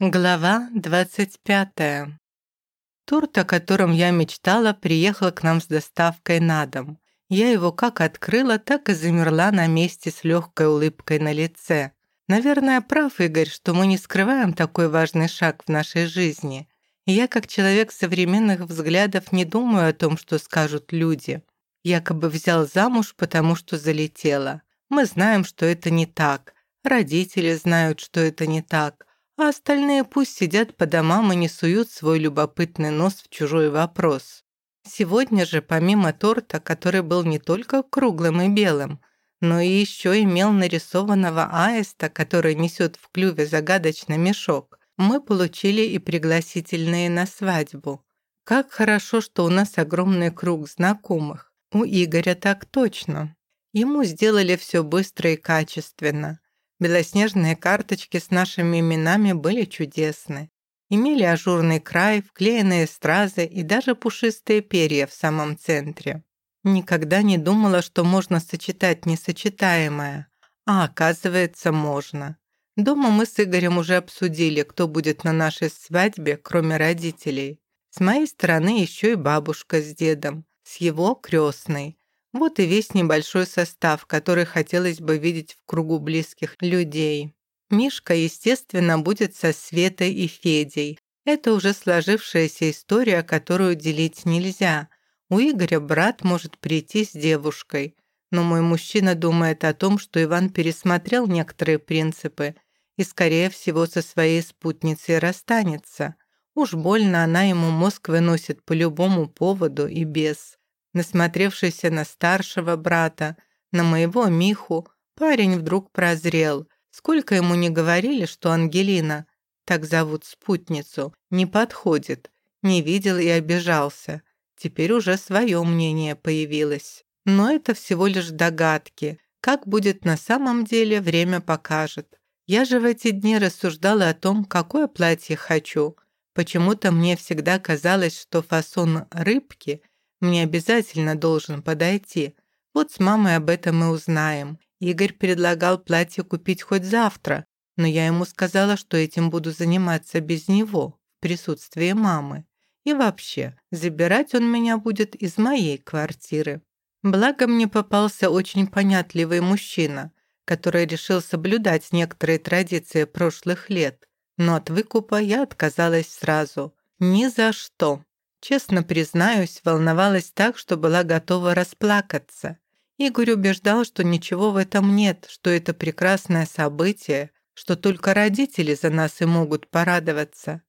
Глава 25. Торт, о котором я мечтала, приехал к нам с доставкой на дом. Я его как открыла, так и замерла на месте с легкой улыбкой на лице. Наверное, прав Игорь, что мы не скрываем такой важный шаг в нашей жизни. я, как человек современных взглядов, не думаю о том, что скажут люди. Якобы взял замуж, потому что залетела. Мы знаем, что это не так. Родители знают, что это не так а остальные пусть сидят по домам и не суют свой любопытный нос в чужой вопрос. Сегодня же, помимо торта, который был не только круглым и белым, но и еще имел нарисованного аиста, который несет в клюве загадочный мешок, мы получили и пригласительные на свадьбу. Как хорошо, что у нас огромный круг знакомых. У Игоря так точно. Ему сделали все быстро и качественно. Белоснежные карточки с нашими именами были чудесны. Имели ажурный край, вклеенные стразы и даже пушистые перья в самом центре. Никогда не думала, что можно сочетать несочетаемое. А оказывается, можно. Дома мы с Игорем уже обсудили, кто будет на нашей свадьбе, кроме родителей. С моей стороны еще и бабушка с дедом, с его крестной. Вот и весь небольшой состав, который хотелось бы видеть в кругу близких людей. Мишка, естественно, будет со Светой и Федей. Это уже сложившаяся история, которую делить нельзя. У Игоря брат может прийти с девушкой. Но мой мужчина думает о том, что Иван пересмотрел некоторые принципы и, скорее всего, со своей спутницей расстанется. Уж больно она ему мозг выносит по любому поводу и без. Насмотревшийся на старшего брата, на моего Миху, парень вдруг прозрел. Сколько ему не говорили, что Ангелина, так зовут спутницу, не подходит, не видел и обижался. Теперь уже свое мнение появилось. Но это всего лишь догадки. Как будет на самом деле, время покажет. Я же в эти дни рассуждала о том, какое платье хочу. Почему-то мне всегда казалось, что фасон рыбки – мне обязательно должен подойти. Вот с мамой об этом и узнаем. Игорь предлагал платье купить хоть завтра, но я ему сказала, что этим буду заниматься без него, в присутствии мамы. И вообще, забирать он меня будет из моей квартиры. Благо мне попался очень понятливый мужчина, который решил соблюдать некоторые традиции прошлых лет. Но от выкупа я отказалась сразу. Ни за что. Честно признаюсь, волновалась так, что была готова расплакаться. Игорь убеждал, что ничего в этом нет, что это прекрасное событие, что только родители за нас и могут порадоваться.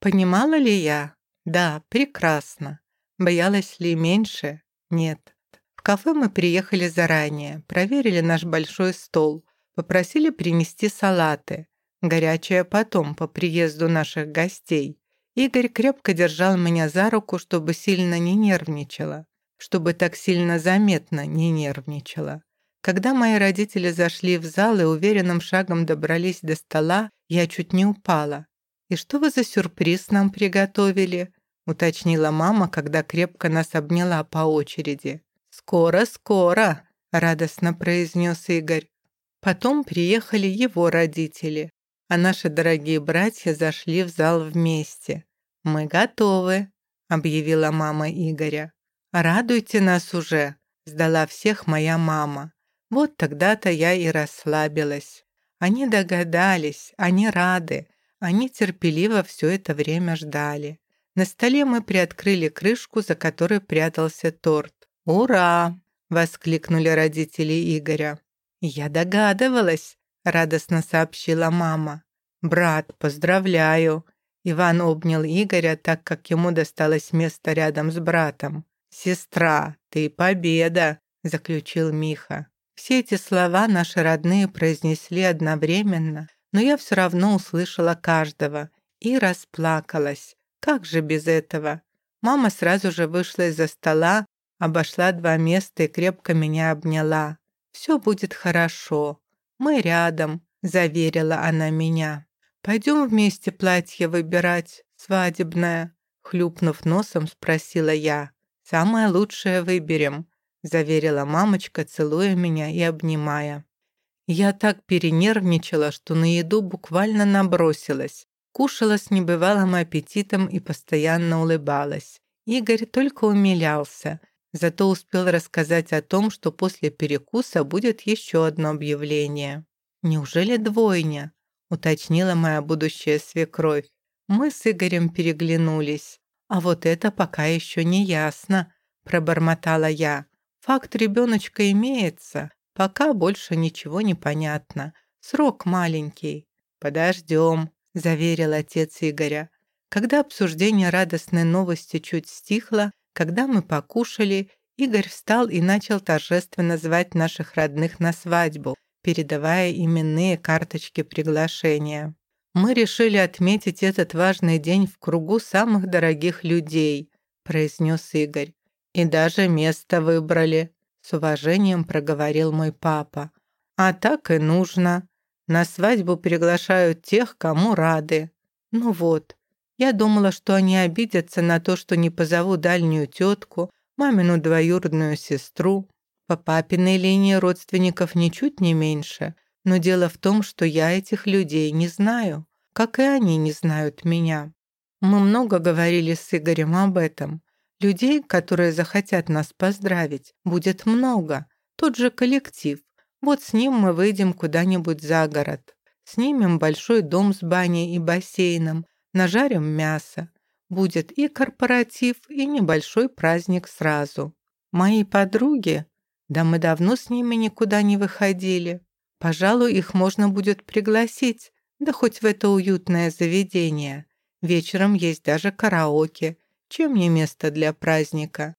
Понимала ли я? Да, прекрасно. Боялась ли меньше? Нет. В кафе мы приехали заранее, проверили наш большой стол, попросили принести салаты. Горячее потом, по приезду наших гостей. Игорь крепко держал меня за руку, чтобы сильно не нервничала, чтобы так сильно заметно не нервничала. Когда мои родители зашли в зал и уверенным шагом добрались до стола, я чуть не упала. «И что вы за сюрприз нам приготовили?» уточнила мама, когда крепко нас обняла по очереди. «Скоро, скоро!» – радостно произнес Игорь. Потом приехали его родители, а наши дорогие братья зашли в зал вместе. «Мы готовы», — объявила мама Игоря. «Радуйте нас уже», — сдала всех моя мама. Вот тогда-то я и расслабилась. Они догадались, они рады, они терпеливо все это время ждали. На столе мы приоткрыли крышку, за которой прятался торт. «Ура!» — воскликнули родители Игоря. «Я догадывалась», — радостно сообщила мама. «Брат, поздравляю!» Иван обнял Игоря, так как ему досталось место рядом с братом. «Сестра, ты победа!» – заключил Миха. Все эти слова наши родные произнесли одновременно, но я все равно услышала каждого и расплакалась. Как же без этого? Мама сразу же вышла из-за стола, обошла два места и крепко меня обняла. «Все будет хорошо. Мы рядом», – заверила она меня. «Пойдем вместе платье выбирать, свадебное?» Хлюпнув носом, спросила я. «Самое лучшее выберем», заверила мамочка, целуя меня и обнимая. Я так перенервничала, что на еду буквально набросилась. Кушала с небывалым аппетитом и постоянно улыбалась. Игорь только умилялся, зато успел рассказать о том, что после перекуса будет еще одно объявление. «Неужели двойня?» — уточнила моя будущая свекровь. Мы с Игорем переглянулись. «А вот это пока еще не ясно», — пробормотала я. «Факт ребеночка имеется, пока больше ничего не понятно. Срок маленький». «Подождем», — заверил отец Игоря. Когда обсуждение радостной новости чуть стихло, когда мы покушали, Игорь встал и начал торжественно звать наших родных на свадьбу, передавая именные карточки приглашения. «Мы решили отметить этот важный день в кругу самых дорогих людей», произнес Игорь. «И даже место выбрали», с уважением проговорил мой папа. «А так и нужно. На свадьбу приглашают тех, кому рады. Ну вот, я думала, что они обидятся на то, что не позову дальнюю тетку, мамину двоюродную сестру. По папиной линии родственников ничуть не меньше. Но дело в том, что я этих людей не знаю, как и они не знают меня. Мы много говорили с Игорем об этом. Людей, которые захотят нас поздравить, будет много. Тот же коллектив. Вот с ним мы выйдем куда-нибудь за город. Снимем большой дом с баней и бассейном, нажарим мясо. Будет и корпоратив, и небольшой праздник сразу. Мои подруги, да мы давно с ними никуда не выходили. Пожалуй, их можно будет пригласить, да хоть в это уютное заведение. Вечером есть даже караоке, чем не место для праздника.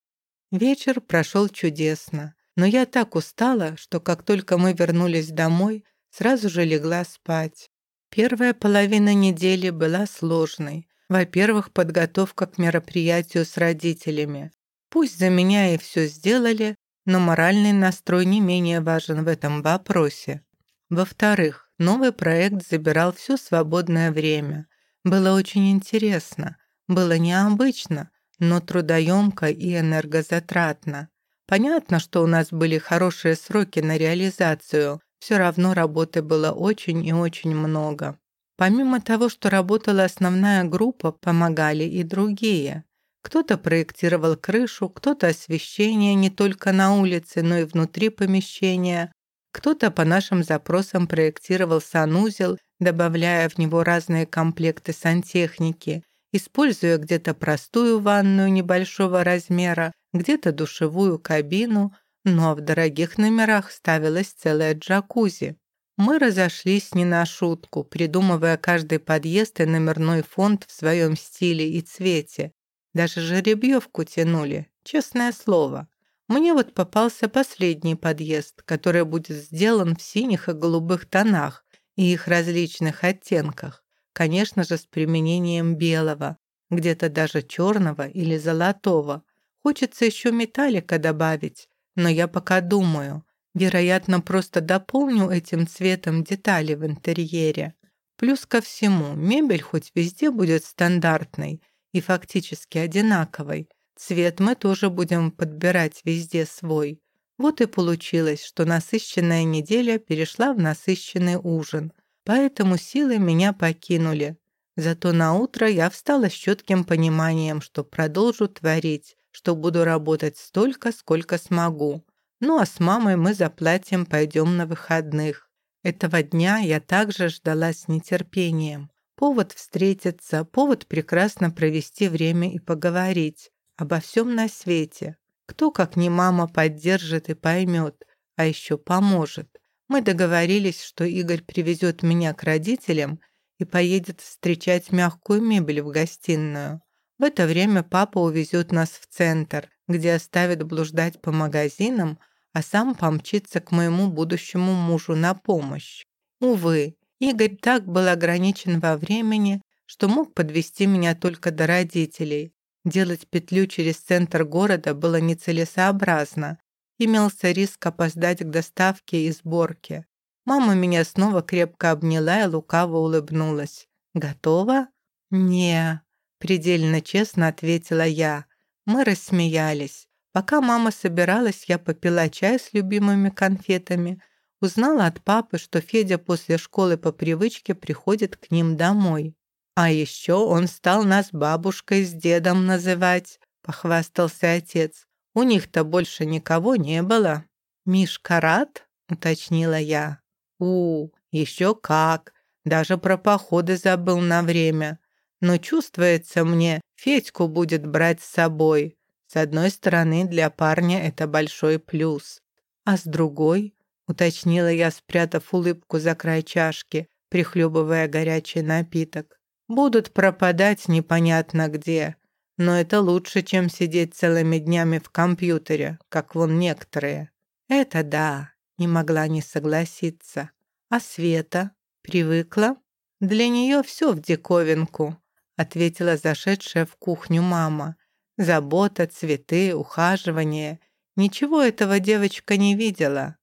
Вечер прошел чудесно, но я так устала, что как только мы вернулись домой, сразу же легла спать. Первая половина недели была сложной. Во-первых, подготовка к мероприятию с родителями. Пусть за меня и все сделали, но моральный настрой не менее важен в этом вопросе. Во-вторых, новый проект забирал все свободное время. Было очень интересно, было необычно, но трудоемко и энергозатратно. Понятно, что у нас были хорошие сроки на реализацию, все равно работы было очень и очень много. Помимо того, что работала основная группа, помогали и другие. Кто-то проектировал крышу, кто-то освещение не только на улице, но и внутри помещения. Кто-то по нашим запросам проектировал санузел, добавляя в него разные комплекты сантехники, используя где-то простую ванную небольшого размера, где-то душевую кабину – но в дорогих номерах ставилась целая джакузи. Мы разошлись не на шутку, придумывая каждый подъезд и номерной фонд в своем стиле и цвете. Даже жеребьевку тянули, честное слово. Мне вот попался последний подъезд, который будет сделан в синих и голубых тонах и их различных оттенках. Конечно же, с применением белого, где-то даже черного или золотого. Хочется еще металлика добавить, но я пока думаю. Вероятно, просто дополню этим цветом детали в интерьере. Плюс ко всему, мебель хоть везде будет стандартной и фактически одинаковой. Цвет мы тоже будем подбирать везде свой. Вот и получилось, что насыщенная неделя перешла в насыщенный ужин. Поэтому силы меня покинули. Зато на утро я встала с четким пониманием, что продолжу творить, что буду работать столько, сколько смогу. Ну а с мамой мы за платьем пойдем на выходных. Этого дня я также ждала с нетерпением. Повод встретиться, повод прекрасно провести время и поговорить. Обо всем на свете. Кто, как не мама, поддержит и поймет, а еще поможет. Мы договорились, что Игорь привезет меня к родителям и поедет встречать мягкую мебель в гостиную. В это время папа увезет нас в центр, где оставит блуждать по магазинам, а сам помчится к моему будущему мужу на помощь. Увы, Игорь так был ограничен во времени, что мог подвести меня только до родителей. Делать петлю через центр города было нецелесообразно. Имелся риск опоздать к доставке и сборке. Мама меня снова крепко обняла и лукаво улыбнулась. «Готова?» «Не», Предельно честно ответила я. Мы рассмеялись. Пока мама собиралась, я попила чай с любимыми конфетами. Узнала от папы, что Федя после школы по привычке приходит к ним домой. А еще он стал нас бабушкой с дедом называть, похвастался отец. У них-то больше никого не было. Мишка рад? уточнила я. У, еще как. Даже про походы забыл на время. Но чувствуется мне, Федьку будет брать с собой. С одной стороны, для парня это большой плюс. А с другой, уточнила я, спрятав улыбку за край чашки, прихлебывая горячий напиток. Будут пропадать непонятно где. Но это лучше, чем сидеть целыми днями в компьютере, как вон некоторые. Это да, не могла не согласиться. А Света привыкла? Для нее все в диковинку ответила зашедшая в кухню мама. Забота, цветы, ухаживание. Ничего этого девочка не видела.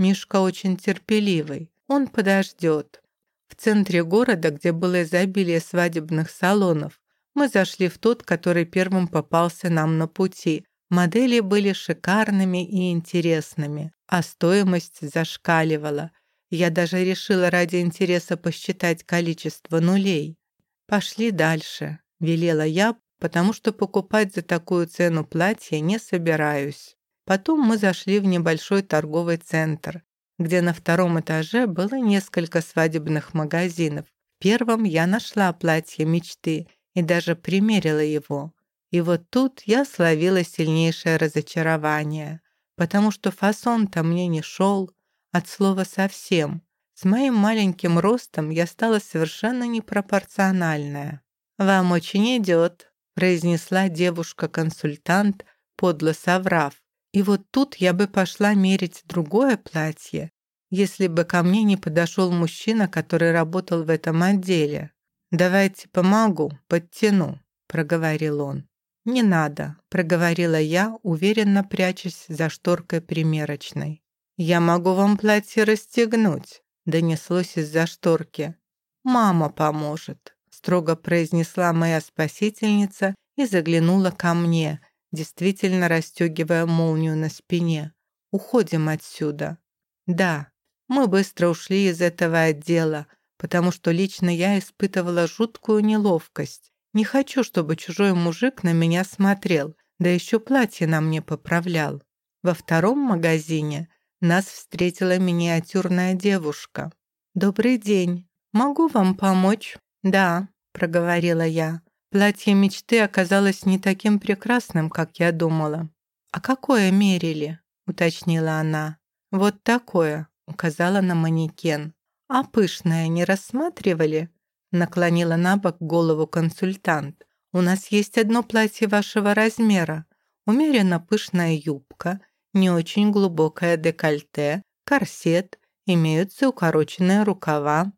Мишка очень терпеливый. Он подождет. В центре города, где было изобилие свадебных салонов, мы зашли в тот, который первым попался нам на пути. Модели были шикарными и интересными, а стоимость зашкаливала. Я даже решила ради интереса посчитать количество нулей. «Пошли дальше», — велела я, потому что покупать за такую цену платье не собираюсь. Потом мы зашли в небольшой торговый центр, где на втором этаже было несколько свадебных магазинов. В первом я нашла платье мечты и даже примерила его. И вот тут я словила сильнейшее разочарование, потому что фасон-то мне не шел, от слова совсем. С моим маленьким ростом я стала совершенно непропорциональная. «Вам очень идет», — произнесла девушка-консультант, подло соврав. И вот тут я бы пошла мерить другое платье, если бы ко мне не подошел мужчина, который работал в этом отделе. «Давайте помогу, подтяну», — проговорил он. «Не надо», — проговорила я, уверенно прячась за шторкой примерочной. «Я могу вам платье расстегнуть», донеслось из-за шторки. «Мама поможет», — строго произнесла моя спасительница и заглянула ко мне, действительно расстегивая молнию на спине. «Уходим отсюда». «Да, мы быстро ушли из этого отдела, потому что лично я испытывала жуткую неловкость. Не хочу, чтобы чужой мужик на меня смотрел, да еще платье на мне поправлял. Во втором магазине нас встретила миниатюрная девушка. «Добрый день. Могу вам помочь?» «Да», — проговорила я. Платье мечты оказалось не таким прекрасным, как я думала. «А какое мерили?» — уточнила она. «Вот такое», — указала на манекен. «А пышное не рассматривали?» Наклонила на бок голову консультант. «У нас есть одно платье вашего размера. Умеренно пышная юбка, не очень глубокое декольте, корсет, имеются укороченные рукава.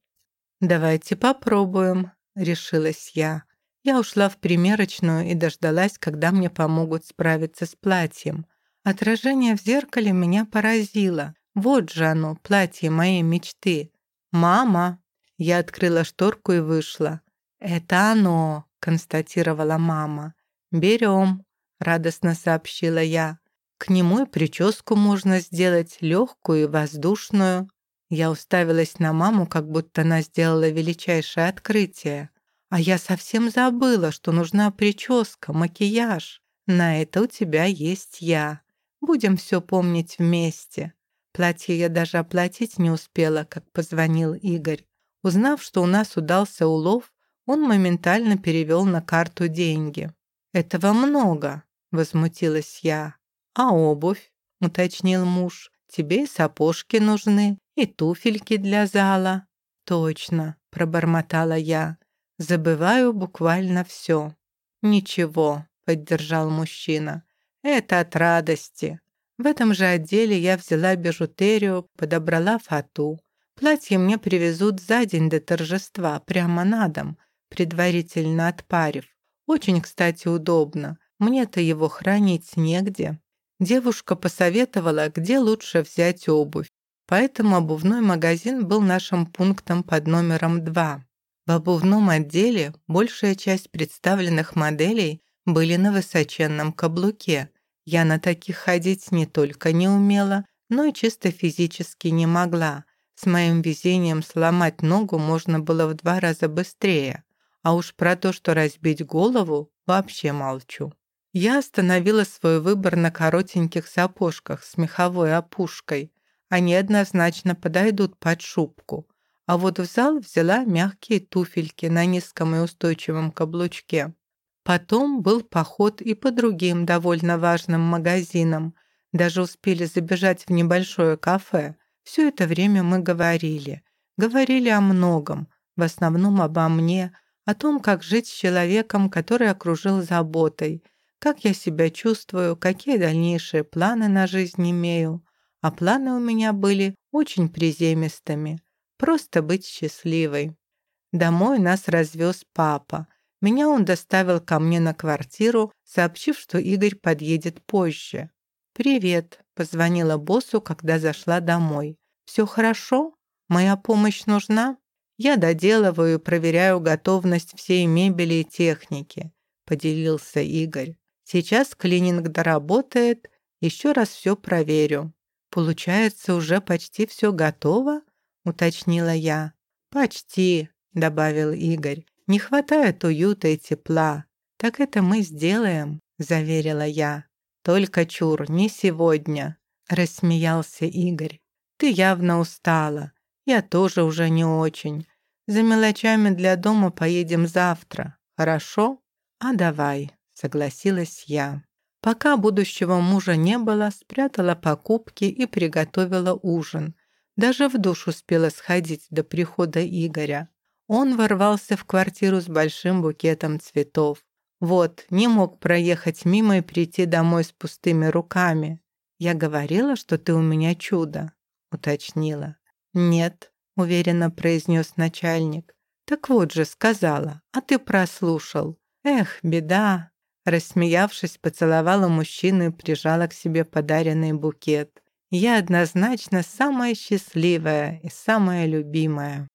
«Давайте попробуем», — решилась я. Я ушла в примерочную и дождалась, когда мне помогут справиться с платьем. Отражение в зеркале меня поразило. Вот же оно, платье моей мечты. «Мама!» Я открыла шторку и вышла. «Это оно», — констатировала мама. «Берем», — радостно сообщила я. К нему и прическу можно сделать легкую и воздушную. Я уставилась на маму, как будто она сделала величайшее открытие. А я совсем забыла, что нужна прическа, макияж. На это у тебя есть я. Будем все помнить вместе. Платье я даже оплатить не успела, как позвонил Игорь. Узнав, что у нас удался улов, он моментально перевел на карту деньги. «Этого много», — возмутилась я. «А обувь?» — уточнил муж. «Тебе и сапожки нужны, и туфельки для зала». «Точно», — пробормотала я. «Забываю буквально все». «Ничего», — поддержал мужчина. «Это от радости». В этом же отделе я взяла бижутерию, подобрала фату. Платье мне привезут за день до торжества, прямо на дом, предварительно отпарив. Очень, кстати, удобно. Мне-то его хранить негде. Девушка посоветовала, где лучше взять обувь, поэтому обувной магазин был нашим пунктом под номером 2. В обувном отделе большая часть представленных моделей были на высоченном каблуке. Я на таких ходить не только не умела, но и чисто физически не могла. С моим везением сломать ногу можно было в два раза быстрее. А уж про то, что разбить голову, вообще молчу. Я остановила свой выбор на коротеньких сапожках с меховой опушкой. Они однозначно подойдут под шубку. А вот в зал взяла мягкие туфельки на низком и устойчивом каблучке. Потом был поход и по другим довольно важным магазинам. Даже успели забежать в небольшое кафе. Все это время мы говорили. Говорили о многом, в основном обо мне, о том, как жить с человеком, который окружил заботой, как я себя чувствую, какие дальнейшие планы на жизнь имею. А планы у меня были очень приземистыми. Просто быть счастливой. Домой нас развез папа. Меня он доставил ко мне на квартиру, сообщив, что Игорь подъедет позже. «Привет», — позвонила боссу, когда зашла домой. «Все хорошо? Моя помощь нужна?» «Я доделываю и проверяю готовность всей мебели и техники», — поделился Игорь. Сейчас клининг доработает, еще раз все проверю. Получается, уже почти все готово? Уточнила я. Почти, добавил Игорь. Не хватает уюта и тепла. Так это мы сделаем, заверила я. Только чур, не сегодня, рассмеялся Игорь. Ты явно устала. Я тоже уже не очень. За мелочами для дома поедем завтра. Хорошо? А давай согласилась я. Пока будущего мужа не было, спрятала покупки и приготовила ужин. Даже в душ успела сходить до прихода Игоря. Он ворвался в квартиру с большим букетом цветов. Вот, не мог проехать мимо и прийти домой с пустыми руками. «Я говорила, что ты у меня чудо», — уточнила. «Нет», — уверенно произнес начальник. «Так вот же, сказала, а ты прослушал. Эх, беда, Рассмеявшись, поцеловала мужчину и прижала к себе подаренный букет. «Я однозначно самая счастливая и самая любимая».